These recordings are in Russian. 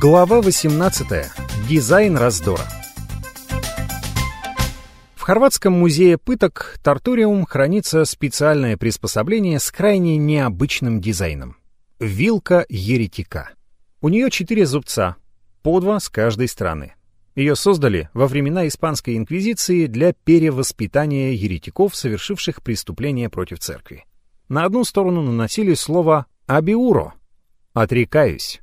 Глава 18. Дизайн раздора. В Хорватском музее пыток Тартуриум хранится специальное приспособление с крайне необычным дизайном. Вилка еретика. У нее четыре зубца, по два с каждой стороны. Ее создали во времена Испанской инквизиции для перевоспитания еретиков, совершивших преступления против церкви. На одну сторону наносили слово «абиуро» — «отрекаюсь»,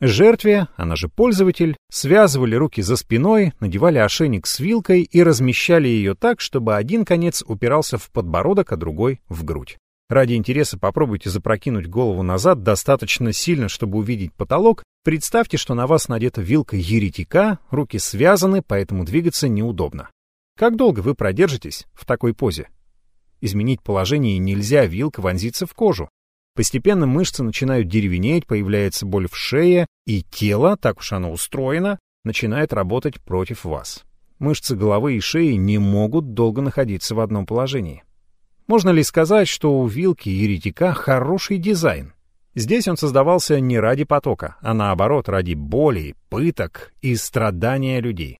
Жертве, она же пользователь, связывали руки за спиной, надевали ошейник с вилкой и размещали ее так, чтобы один конец упирался в подбородок, а другой — в грудь. Ради интереса попробуйте запрокинуть голову назад достаточно сильно, чтобы увидеть потолок. Представьте, что на вас надета вилка еретика, руки связаны, поэтому двигаться неудобно. Как долго вы продержитесь в такой позе? Изменить положение нельзя, вилка вонзится в кожу. Постепенно мышцы начинают деревенеть, появляется боль в шее, и тело, так уж оно устроено, начинает работать против вас. Мышцы головы и шеи не могут долго находиться в одном положении. Можно ли сказать, что у вилки еретика хороший дизайн? Здесь он создавался не ради потока, а наоборот, ради боли, пыток и страдания людей.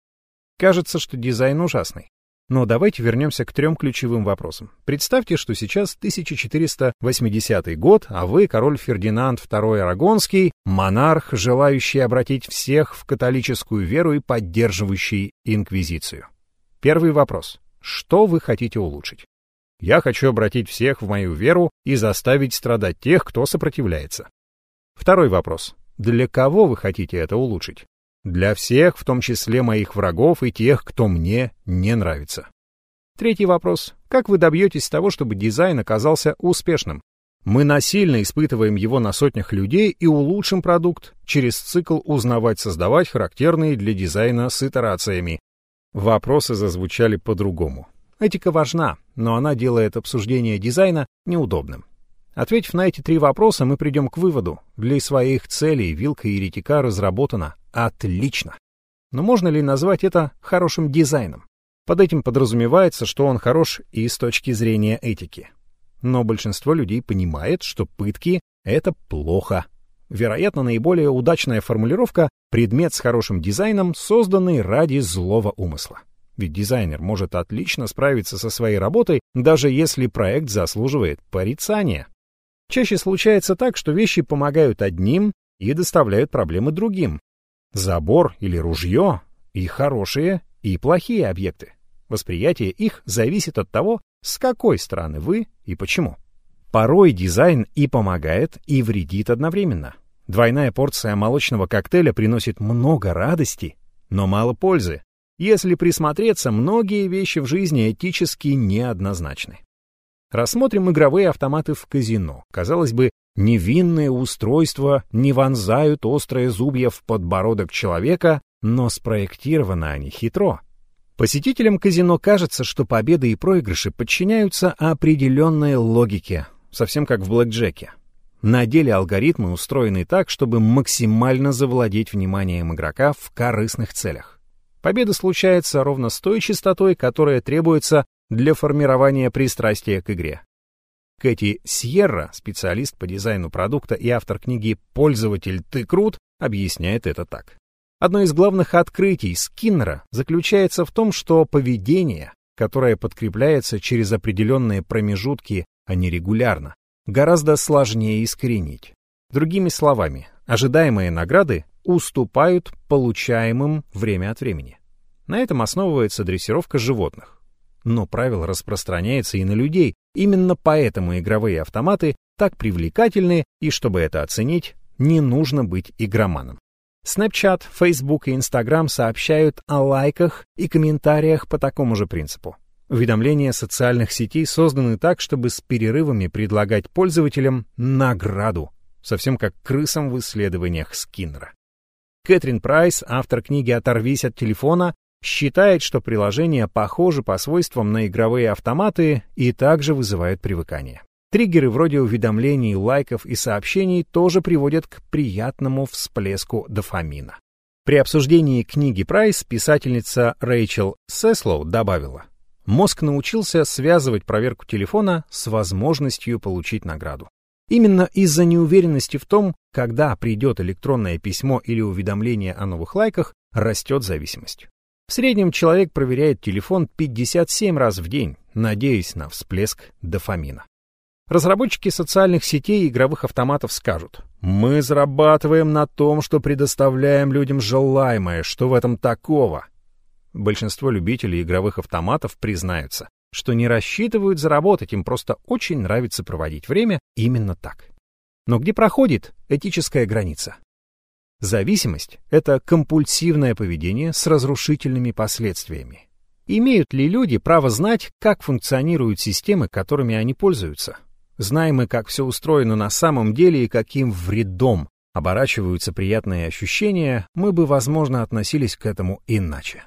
Кажется, что дизайн ужасный. Но давайте вернемся к трем ключевым вопросам. Представьте, что сейчас 1480 год, а вы король Фердинанд II Арагонский, монарх, желающий обратить всех в католическую веру и поддерживающий инквизицию. Первый вопрос. Что вы хотите улучшить? Я хочу обратить всех в мою веру и заставить страдать тех, кто сопротивляется. Второй вопрос. Для кого вы хотите это улучшить? Для всех, в том числе моих врагов и тех, кто мне не нравится. Третий вопрос. Как вы добьетесь того, чтобы дизайн оказался успешным? Мы насильно испытываем его на сотнях людей и улучшим продукт через цикл узнавать-создавать, характерные для дизайна с итерациями. Вопросы зазвучали по-другому. Этика важна, но она делает обсуждение дизайна неудобным. Ответив на эти три вопроса, мы придем к выводу. Для своих целей вилка еретика разработана Отлично. Но можно ли назвать это хорошим дизайном? Под этим подразумевается, что он хорош и с точки зрения этики. Но большинство людей понимает, что пытки — это плохо. Вероятно, наиболее удачная формулировка — предмет с хорошим дизайном, созданный ради злого умысла. Ведь дизайнер может отлично справиться со своей работой, даже если проект заслуживает порицания. Чаще случается так, что вещи помогают одним и доставляют проблемы другим, Забор или ружье — и хорошие, и плохие объекты. Восприятие их зависит от того, с какой стороны вы и почему. Порой дизайн и помогает, и вредит одновременно. Двойная порция молочного коктейля приносит много радости, но мало пользы. Если присмотреться, многие вещи в жизни этически неоднозначны. Рассмотрим игровые автоматы в казино. Казалось бы, Невинные устройства не вонзают острые зубья в подбородок человека, но спроектированы они хитро. Посетителям казино кажется, что победы и проигрыши подчиняются определенной логике, совсем как в блэкджеке. На деле алгоритмы устроены так, чтобы максимально завладеть вниманием игрока в корыстных целях. Победа случается ровно с той частотой, которая требуется для формирования пристрастия к игре. Кэти Сьерра, специалист по дизайну продукта и автор книги «Пользователь, ты крут», объясняет это так. Одно из главных открытий Скиннера заключается в том, что поведение, которое подкрепляется через определенные промежутки, а не регулярно, гораздо сложнее искоренить. Другими словами, ожидаемые награды уступают получаемым время от времени. На этом основывается дрессировка животных. Но правило распространяется и на людей, Именно поэтому игровые автоматы так привлекательны, и чтобы это оценить, не нужно быть игроманом. Snapchat, Facebook и Instagram сообщают о лайках и комментариях по такому же принципу. Уведомления социальных сетей созданы так, чтобы с перерывами предлагать пользователям награду, совсем как крысам в исследованиях Скиннера. Кэтрин Прайс, автор книги «Оторвись от телефона», считает, что приложения похожи по свойствам на игровые автоматы и также вызывают привыкание. Триггеры вроде уведомлений, лайков и сообщений тоже приводят к приятному всплеску дофамина. При обсуждении книги Прайс писательница Рэйчел Сеслоу добавила, «Мозг научился связывать проверку телефона с возможностью получить награду. Именно из-за неуверенности в том, когда придет электронное письмо или уведомление о новых лайках, растет зависимость. В среднем человек проверяет телефон 57 раз в день, надеясь на всплеск дофамина. Разработчики социальных сетей и игровых автоматов скажут, мы зарабатываем на том, что предоставляем людям желаемое, что в этом такого. Большинство любителей игровых автоматов признаются, что не рассчитывают заработать, им просто очень нравится проводить время именно так. Но где проходит этическая граница? Зависимость — это компульсивное поведение с разрушительными последствиями. Имеют ли люди право знать, как функционируют системы, которыми они пользуются? Знаем мы, как все устроено на самом деле и каким вредом оборачиваются приятные ощущения, мы бы, возможно, относились к этому иначе.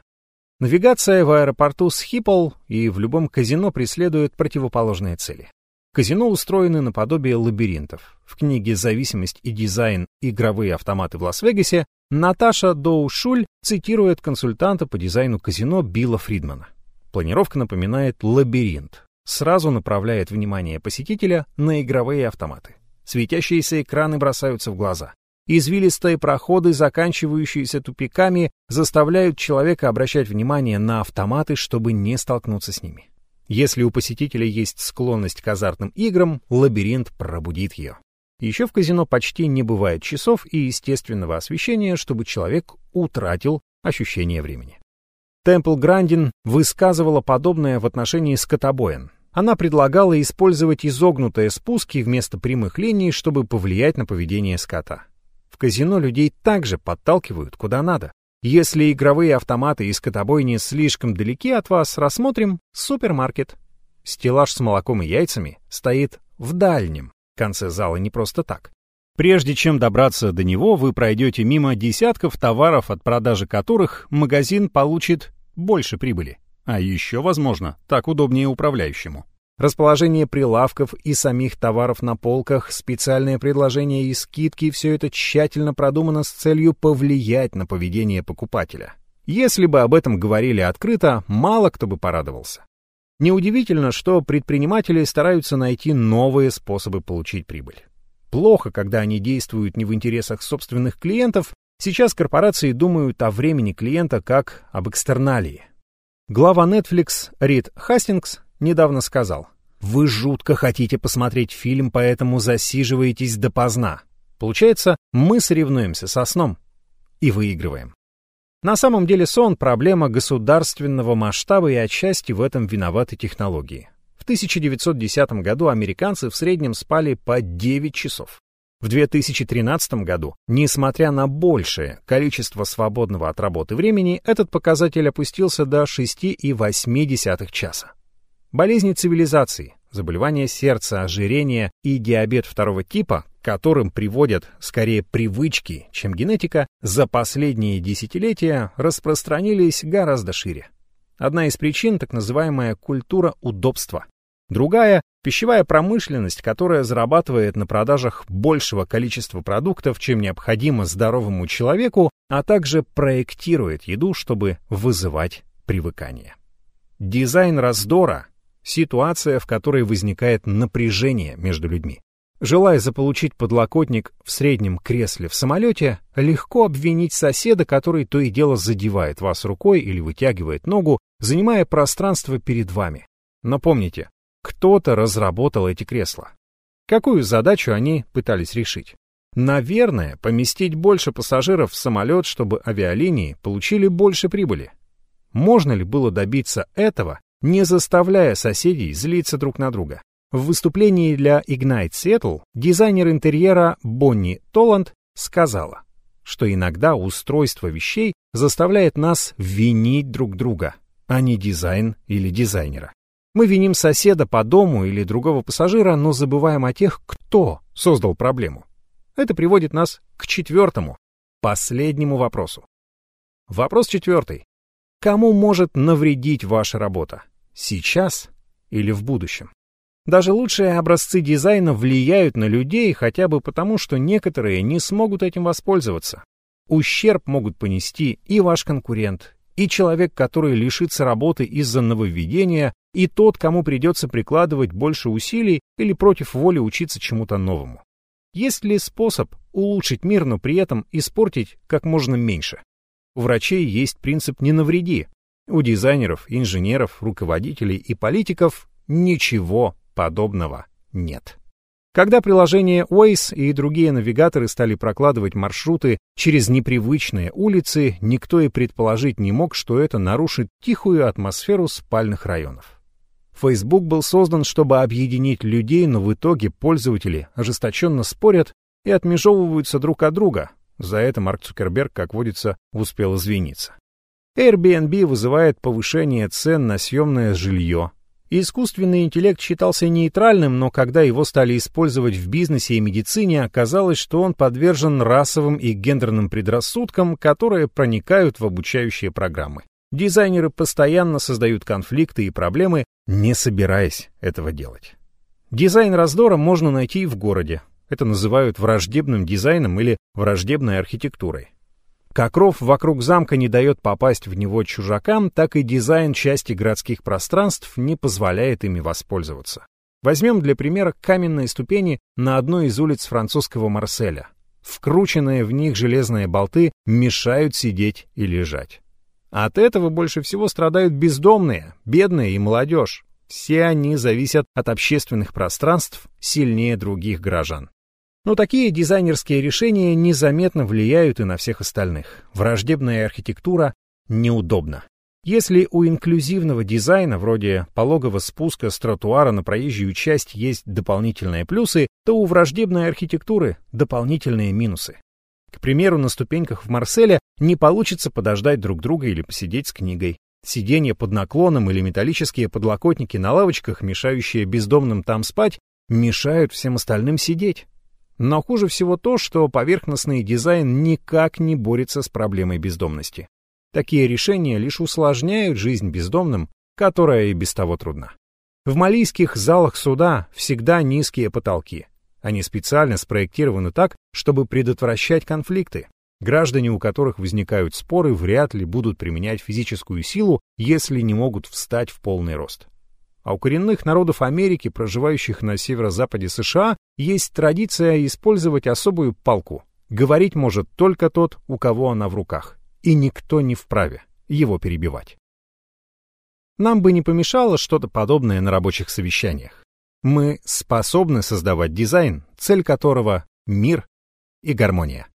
Навигация в аэропорту Схипол и в любом казино преследует противоположные цели. Казино устроены наподобие лабиринтов. В книге «Зависимость и дизайн. Игровые автоматы в Лас-Вегасе» Наташа Доушуль цитирует консультанта по дизайну казино Билла Фридмана. Планировка напоминает лабиринт. Сразу направляет внимание посетителя на игровые автоматы. Светящиеся экраны бросаются в глаза. Извилистые проходы, заканчивающиеся тупиками, заставляют человека обращать внимание на автоматы, чтобы не столкнуться с ними. Если у посетителя есть склонность к азартным играм, лабиринт пробудит ее. Еще в казино почти не бывает часов и естественного освещения, чтобы человек утратил ощущение времени. Темпл Грандин высказывала подобное в отношении скотобоин. Она предлагала использовать изогнутые спуски вместо прямых линий, чтобы повлиять на поведение скота. В казино людей также подталкивают куда надо. Если игровые автоматы и скотобойни слишком далеки от вас, рассмотрим супермаркет. Стеллаж с молоком и яйцами стоит в дальнем конце зала не просто так. Прежде чем добраться до него, вы пройдете мимо десятков товаров, от продажи которых магазин получит больше прибыли. А еще, возможно, так удобнее управляющему. Расположение прилавков и самих товаров на полках, специальные предложения и скидки — все это тщательно продумано с целью повлиять на поведение покупателя. Если бы об этом говорили открыто, мало кто бы порадовался. Неудивительно, что предприниматели стараются найти новые способы получить прибыль. Плохо, когда они действуют не в интересах собственных клиентов, сейчас корпорации думают о времени клиента как об экстерналии. Глава Netflix Рид Хастингс недавно сказал, «Вы жутко хотите посмотреть фильм, поэтому засиживаетесь допоздна. Получается, мы соревнуемся со сном и выигрываем». На самом деле сон — проблема государственного масштаба, и отчасти в этом виноваты технологии. В 1910 году американцы в среднем спали по 9 часов. В 2013 году, несмотря на большее количество свободного от работы времени, этот показатель опустился до 6,8 часа. Болезни цивилизации, заболевания сердца, ожирение и диабет второго типа, которым приводят скорее привычки, чем генетика, за последние десятилетия распространились гораздо шире. Одна из причин — так называемая культура удобства. Другая — пищевая промышленность, которая зарабатывает на продажах большего количества продуктов, чем необходимо здоровому человеку, а также проектирует еду, чтобы вызывать привыкание. Дизайн раздора ситуация, в которой возникает напряжение между людьми. Желая заполучить подлокотник в среднем кресле в самолете, легко обвинить соседа, который то и дело задевает вас рукой или вытягивает ногу, занимая пространство перед вами. Но помните, кто-то разработал эти кресла. Какую задачу они пытались решить? Наверное, поместить больше пассажиров в самолет, чтобы авиалинии получили больше прибыли. Можно ли было добиться этого, не заставляя соседей злиться друг на друга. В выступлении для Ignite Seattle дизайнер интерьера Бонни Толланд сказала, что иногда устройство вещей заставляет нас винить друг друга, а не дизайн или дизайнера. Мы виним соседа по дому или другого пассажира, но забываем о тех, кто создал проблему. Это приводит нас к четвертому, последнему вопросу. Вопрос четвертый. Кому может навредить ваша работа? Сейчас или в будущем? Даже лучшие образцы дизайна влияют на людей хотя бы потому, что некоторые не смогут этим воспользоваться. Ущерб могут понести и ваш конкурент, и человек, который лишится работы из-за нововведения, и тот, кому придется прикладывать больше усилий или против воли учиться чему-то новому. Есть ли способ улучшить мир, но при этом испортить как можно меньше? У врачей есть принцип «не навреди». У дизайнеров, инженеров, руководителей и политиков ничего подобного нет. Когда приложение Waze и другие навигаторы стали прокладывать маршруты через непривычные улицы, никто и предположить не мог, что это нарушит тихую атмосферу спальных районов. Facebook был создан, чтобы объединить людей, но в итоге пользователи ожесточенно спорят и отмежевываются друг от друга. За это Марк Цукерберг, как водится, успел извиниться. Airbnb вызывает повышение цен на съемное жилье, Искусственный интеллект считался нейтральным, но когда его стали использовать в бизнесе и медицине, оказалось, что он подвержен расовым и гендерным предрассудкам, которые проникают в обучающие программы. Дизайнеры постоянно создают конфликты и проблемы, не собираясь этого делать. Дизайн раздора можно найти и в городе. Это называют враждебным дизайном или враждебной архитектурой. Как ров вокруг замка не дает попасть в него чужакам, так и дизайн части городских пространств не позволяет ими воспользоваться. Возьмем для примера каменные ступени на одной из улиц французского Марселя. Вкрученные в них железные болты мешают сидеть и лежать. От этого больше всего страдают бездомные, бедные и молодежь. Все они зависят от общественных пространств сильнее других горожан. Но такие дизайнерские решения незаметно влияют и на всех остальных. Враждебная архитектура неудобна. Если у инклюзивного дизайна, вроде пологого спуска с тротуара на проезжую часть, есть дополнительные плюсы, то у враждебной архитектуры дополнительные минусы. К примеру, на ступеньках в Марселе не получится подождать друг друга или посидеть с книгой. Сиденья под наклоном или металлические подлокотники на лавочках, мешающие бездомным там спать, мешают всем остальным сидеть. Но хуже всего то, что поверхностный дизайн никак не борется с проблемой бездомности. Такие решения лишь усложняют жизнь бездомным, которая и без того трудна. В малийских залах суда всегда низкие потолки. Они специально спроектированы так, чтобы предотвращать конфликты. Граждане, у которых возникают споры, вряд ли будут применять физическую силу, если не могут встать в полный рост. А у коренных народов Америки, проживающих на северо-западе США, есть традиция использовать особую палку. Говорить может только тот, у кого она в руках, и никто не вправе его перебивать. Нам бы не помешало что-то подобное на рабочих совещаниях. Мы способны создавать дизайн, цель которого — мир и гармония.